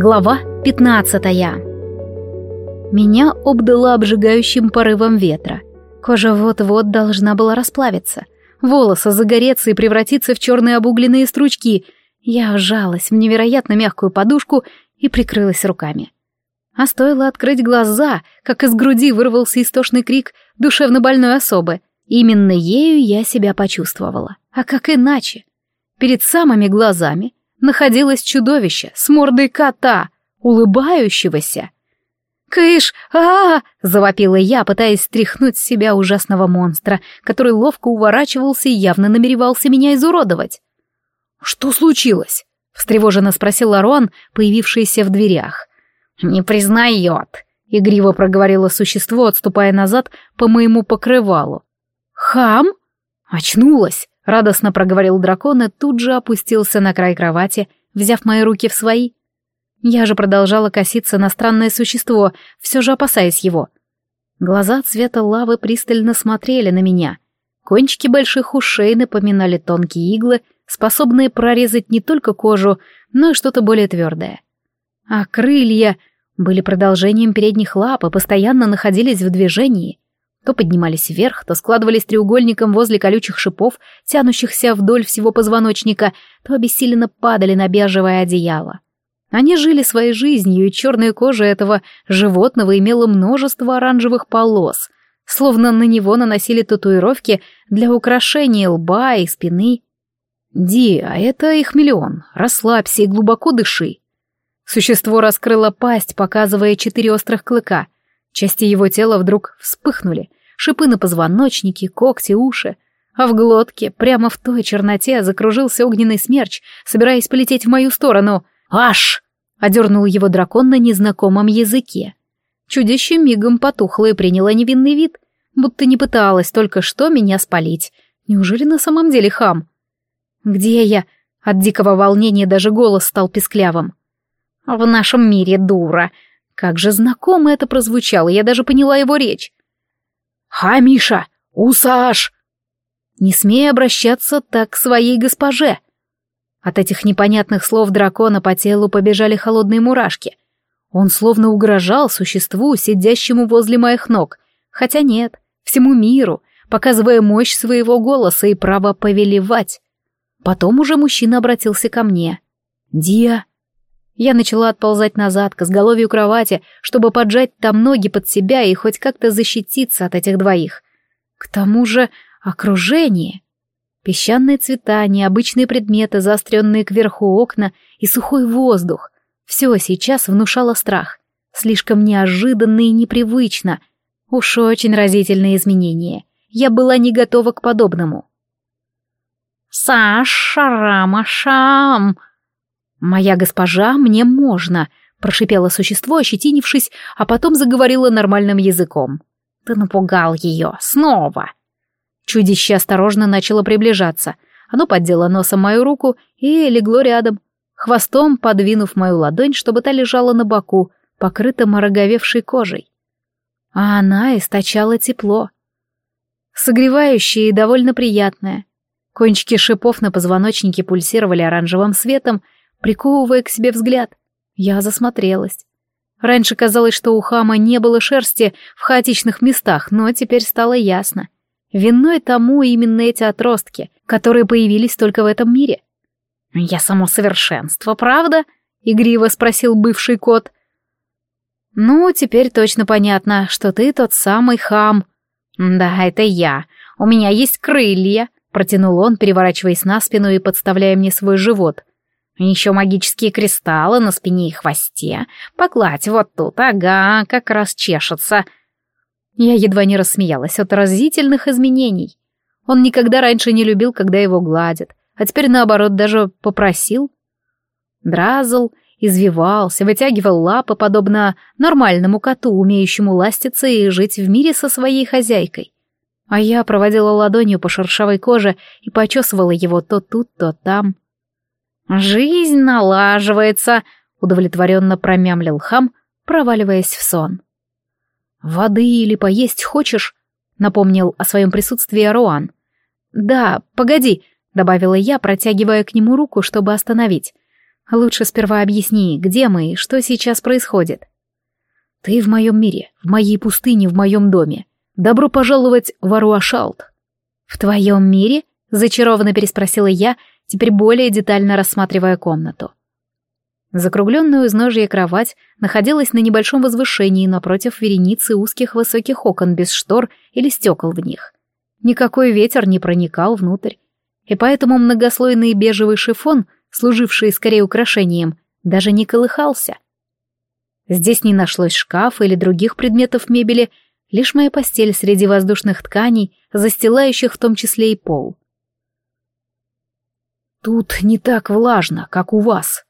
Глава 15 Меня обдало обжигающим порывом ветра. Кожа вот-вот должна была расплавиться. Волосы загореться и превратиться в черные обугленные стручки. Я вжалась в невероятно мягкую подушку и прикрылась руками. А стоило открыть глаза, как из груди вырвался истошный крик душевно больной особы. Именно ею я себя почувствовала. А как иначе? Перед самыми глазами находилось чудовище с мордой кота, улыбающегося. «Кыш! а, -а, -а завопила я, пытаясь стряхнуть с себя ужасного монстра, который ловко уворачивался и явно намеревался меня изуродовать. «Что случилось?» — встревоженно спросил Аруан, появившийся в дверях. «Не признает», — игриво проговорило существо, отступая назад по моему покрывалу. «Хам?» «Очнулась!» Радостно проговорил дракон и тут же опустился на край кровати, взяв мои руки в свои. Я же продолжала коситься на странное существо, все же опасаясь его. Глаза цвета лавы пристально смотрели на меня. Кончики больших ушей напоминали тонкие иглы, способные прорезать не только кожу, но и что-то более твердое. А крылья были продолжением передних лап и постоянно находились в движении — то поднимались вверх, то складывались треугольником возле колючих шипов, тянущихся вдоль всего позвоночника, то обессиленно падали на бежевое одеяло. Они жили своей жизнью, и черная кожа этого животного имела множество оранжевых полос, словно на него наносили татуировки для украшения лба и спины. «Ди, а это их миллион. Расслабься и глубоко дыши». Существо раскрыло пасть, показывая четыре острых клыка. Части его тела вдруг вспыхнули, шипы на позвоночнике, когти, уши. А в глотке, прямо в той черноте, закружился огненный смерч, собираясь полететь в мою сторону. «Аш!» — одернул его дракон на незнакомом языке. Чудище мигом потухло и приняло невинный вид, будто не пыталась только что меня спалить. Неужели на самом деле хам? «Где я?» От дикого волнения даже голос стал писклявым. «В нашем мире, дура!» Как же знакомо это прозвучало, я даже поняла его речь. «Ха, Миша! Усаш!» «Не смей обращаться так к своей госпоже!» От этих непонятных слов дракона по телу побежали холодные мурашки. Он словно угрожал существу, сидящему возле моих ног. Хотя нет, всему миру, показывая мощь своего голоса и право повелевать. Потом уже мужчина обратился ко мне. «Диа, я начала отползать назад, к изголовью кровати, чтобы поджать там ноги под себя и хоть как-то защититься от этих двоих. К тому же окружение. Песчаные цвета, необычные предметы, заостренные кверху окна и сухой воздух. Все сейчас внушало страх. Слишком неожиданно и непривычно. Уж очень разительные изменения. Я была не готова к подобному. «Саша Рамашам!» «Моя госпожа, мне можно», — прошипело существо, ощетинившись, а потом заговорило нормальным языком. «Ты напугал ее. Снова!» Чудище осторожно начало приближаться. Оно поддело носом мою руку и легло рядом, хвостом подвинув мою ладонь, чтобы та лежала на боку, покрытым ороговевшей кожей. А она источала тепло. Согревающее и довольно приятное. Кончики шипов на позвоночнике пульсировали оранжевым светом, приковывая к себе взгляд. Я засмотрелась. Раньше казалось, что у хама не было шерсти в хаотичных местах, но теперь стало ясно. Виной тому именно эти отростки, которые появились только в этом мире. «Я само совершенство, правда?» — игриво спросил бывший кот. «Ну, теперь точно понятно, что ты тот самый хам». «Да, это я. У меня есть крылья», — протянул он, переворачиваясь на спину и подставляя мне свой живот. Еще магические кристаллы на спине и хвосте. Погладь вот тут, ага, как раз чешется. Я едва не рассмеялась от разительных изменений. Он никогда раньше не любил, когда его гладят, а теперь, наоборот, даже попросил. Дразл извивался, вытягивал лапы, подобно нормальному коту, умеющему ластиться и жить в мире со своей хозяйкой. А я проводила ладонью по шершавой коже и почесывала его то тут, то там. «Жизнь налаживается», — удовлетворенно промямлил хам, проваливаясь в сон. «Воды или поесть хочешь?» — напомнил о своем присутствии Аруан. «Да, погоди», — добавила я, протягивая к нему руку, чтобы остановить. Лучше сперва объясни, где мы и что сейчас происходит. Ты в моем мире, в моей пустыне, в моем доме. Добро пожаловать в Аруашалт. В твоем мире? Зачарованно переспросила я, теперь более детально рассматривая комнату. Закругленная у изножья кровать находилась на небольшом возвышении напротив вереницы узких высоких окон без штор или стекол в них. Никакой ветер не проникал внутрь, и поэтому многослойный бежевый шифон, служивший скорее украшением, даже не колыхался. Здесь не нашлось шкафа или других предметов мебели, лишь моя постель среди воздушных тканей, застилающих в том числе и пол. «Тут не так влажно, как у вас»,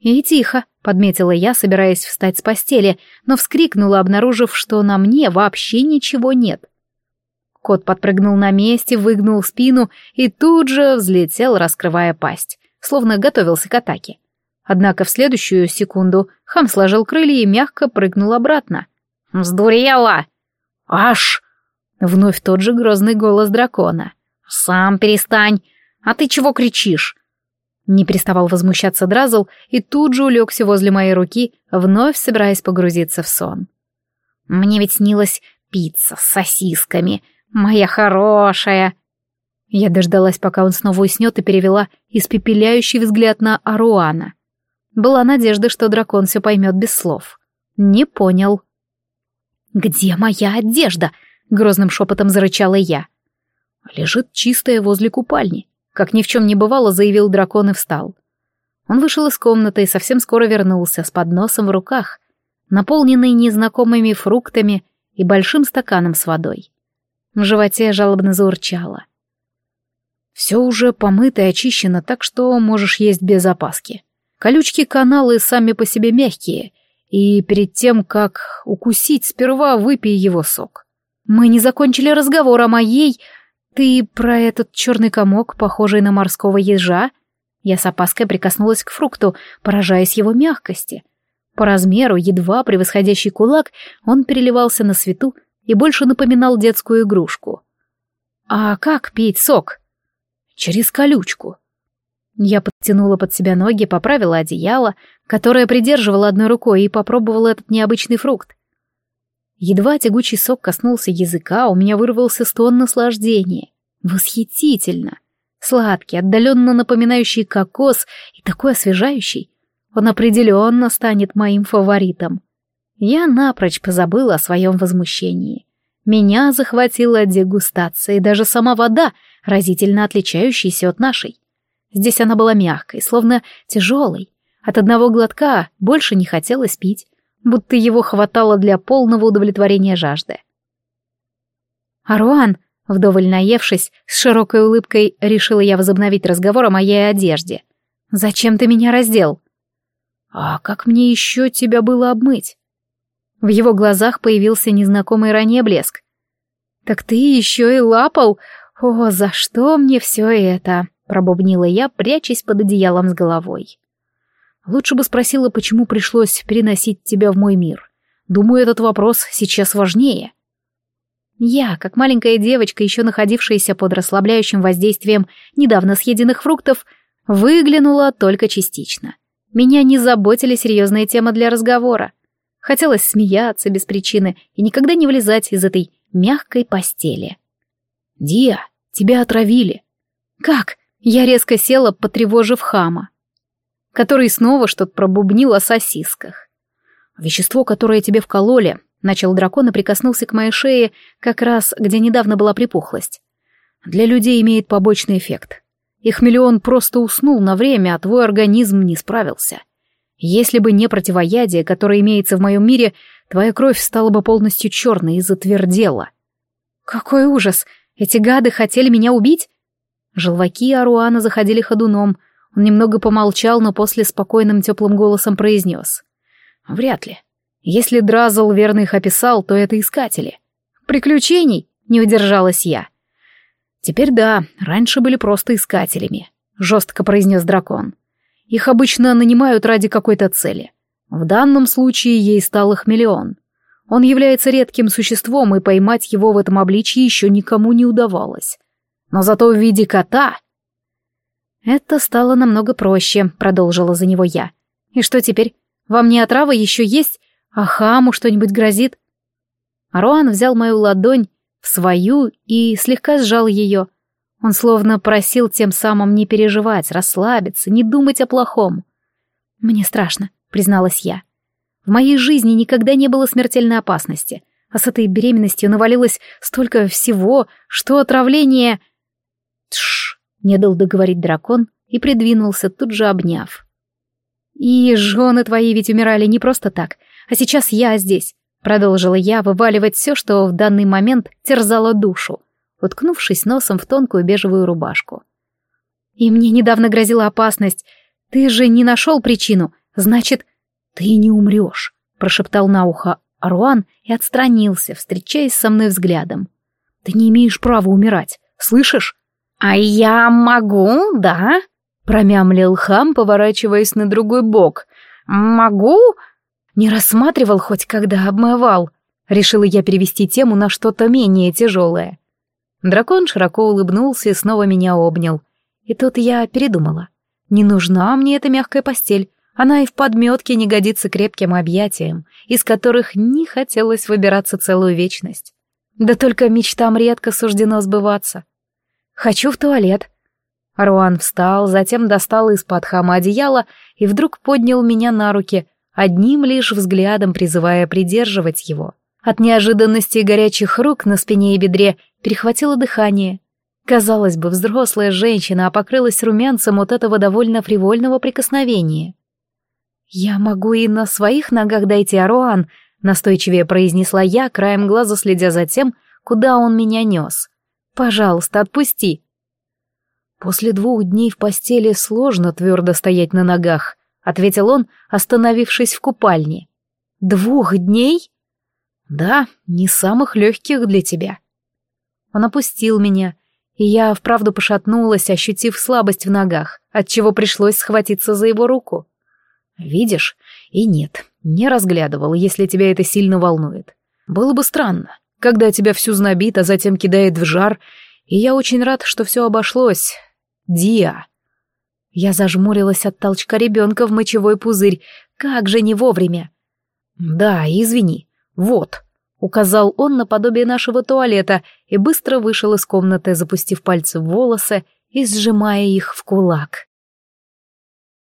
«И тихо», — подметила я, собираясь встать с постели, но вскрикнула, обнаружив, что на мне вообще ничего нет. Кот подпрыгнул на месте, выгнул спину и тут же взлетел, раскрывая пасть, словно готовился к атаке. Однако в следующую секунду хам сложил крылья и мягко прыгнул обратно. «Сдурела!» «Аж!» — вновь тот же грозный голос дракона. «Сам перестань! А ты чего кричишь? Не переставал возмущаться Дразл и тут же улегся возле моей руки, вновь собираясь погрузиться в сон. «Мне ведь снилась пицца с сосисками, моя хорошая!» Я дождалась, пока он снова уснет, и перевела испепеляющий взгляд на Аруана. Была надежда, что дракон все поймет без слов. Не понял. «Где моя одежда?» — грозным шепотом зарычала я. «Лежит чистая возле купальни. Как ни в чем не бывало, заявил дракон и встал. Он вышел из комнаты и совсем скоро вернулся с подносом в руках, наполненный незнакомыми фруктами и большим стаканом с водой. В животе жалобно заурчало. «Все уже помыто и очищено, так что можешь есть без опаски. Колючки каналы сами по себе мягкие, и перед тем, как укусить, сперва выпей его сок». «Мы не закончили разговор о моей...» «Ты про этот черный комок, похожий на морского ежа?» Я с опаской прикоснулась к фрукту, поражаясь его мягкости. По размеру, едва превосходящий кулак, он переливался на свету и больше напоминал детскую игрушку. «А как пить сок?» «Через колючку». Я подтянула под себя ноги, поправила одеяло, которое придерживала одной рукой, и попробовала этот необычный фрукт. Едва тягучий сок коснулся языка, у меня вырвался стон наслаждения. Восхитительно! Сладкий, отдаленно напоминающий кокос и такой освежающий. Он определенно станет моим фаворитом. Я напрочь позабыла о своем возмущении. Меня захватила дегустация, и даже сама вода, разительно отличающаяся от нашей. Здесь она была мягкой, словно тяжелой. От одного глотка больше не хотелось пить будто его хватало для полного удовлетворения жажды. «Аруан!» — вдоволь наевшись, с широкой улыбкой решила я возобновить разговор о моей одежде. «Зачем ты меня раздел?» «А как мне еще тебя было обмыть?» В его глазах появился незнакомый ранее блеск. «Так ты еще и лапал? О, за что мне все это?» — пробубнила я, прячась под одеялом с головой. Лучше бы спросила, почему пришлось переносить тебя в мой мир. Думаю, этот вопрос сейчас важнее. Я, как маленькая девочка, еще находившаяся под расслабляющим воздействием недавно съеденных фруктов, выглянула только частично. Меня не заботили серьезные темы для разговора. Хотелось смеяться без причины и никогда не влезать из этой мягкой постели. «Диа, тебя отравили». «Как?» Я резко села, потревожив хама который снова что-то пробубнил о сосисках. «Вещество, которое тебе вкололи», — начал дракон и прикоснулся к моей шее, как раз где недавно была припухлость. «Для людей имеет побочный эффект. Их миллион просто уснул на время, а твой организм не справился. Если бы не противоядие, которое имеется в моем мире, твоя кровь стала бы полностью черной и затвердела». «Какой ужас! Эти гады хотели меня убить?» Желваки Аруана заходили ходуном — он немного помолчал, но после спокойным теплым голосом произнес. «Вряд ли. Если Дразл верно их описал, то это искатели. Приключений?» — не удержалась я. «Теперь да, раньше были просто искателями», — жестко произнес дракон. «Их обычно нанимают ради какой-то цели. В данном случае ей стал их миллион. Он является редким существом, и поймать его в этом обличье еще никому не удавалось. Но зато в виде кота Это стало намного проще, продолжила за него я. И что теперь? Вам не отрава еще есть? А хаму что-нибудь грозит? Аруан взял мою ладонь в свою и слегка сжал ее. Он словно просил тем самым не переживать, расслабиться, не думать о плохом. «Мне страшно», — призналась я. «В моей жизни никогда не было смертельной опасности, а с этой беременностью навалилось столько всего, что отравление...» «Тш!» — не дал договорить дракон и придвинулся, тут же обняв. «И жены твои ведь умирали не просто так, а сейчас я здесь», — продолжила я вываливать все, что в данный момент терзало душу, уткнувшись носом в тонкую бежевую рубашку. «И мне недавно грозила опасность. Ты же не нашел причину, значит, ты не умрешь», — прошептал на ухо Аруан и отстранился, встречаясь со мной взглядом. «Ты не имеешь права умирать, слышишь?» «А я могу, да?» — промямлил хам, поворачиваясь на другой бок. «Могу?» «Не рассматривал хоть, когда обмывал?» Решила я перевести тему на что-то менее тяжелое. Дракон широко улыбнулся и снова меня обнял. И тут я передумала. Не нужна мне эта мягкая постель. Она и в подметке не годится крепким объятиям, из которых не хотелось выбираться целую вечность. Да только мечтам редко суждено сбываться. Хочу в туалет. Руан встал, затем достал из-под хама одеяло и вдруг поднял меня на руки, одним лишь взглядом призывая придерживать его. От неожиданности горячих рук на спине и бедре перехватило дыхание. Казалось бы, взрослая женщина, а покрылась румянцем от этого довольно фривольного прикосновения. «Я могу и на своих ногах дойти, Аруан», — настойчивее произнесла я, краем глаза следя за тем, куда он меня нес. «Пожалуйста, отпусти». «После двух дней в постели сложно твердо стоять на ногах», — ответил он, остановившись в купальне. «Двух дней?» «Да, не самых легких для тебя». Он опустил меня, и я вправду пошатнулась, ощутив слабость в ногах, отчего пришлось схватиться за его руку. Видишь? И нет, не разглядывал, если тебя это сильно волнует. Было бы странно, когда тебя всю знобит, а затем кидает в жар, и я очень рад, что все обошлось. Диа. Я зажмурилась от толчка ребенка в мочевой пузырь. Как же не вовремя. Да, извини. Вот. Указал он наподобие нашего туалета и быстро вышел из комнаты, запустив пальцы в волосы и сжимая их в кулак.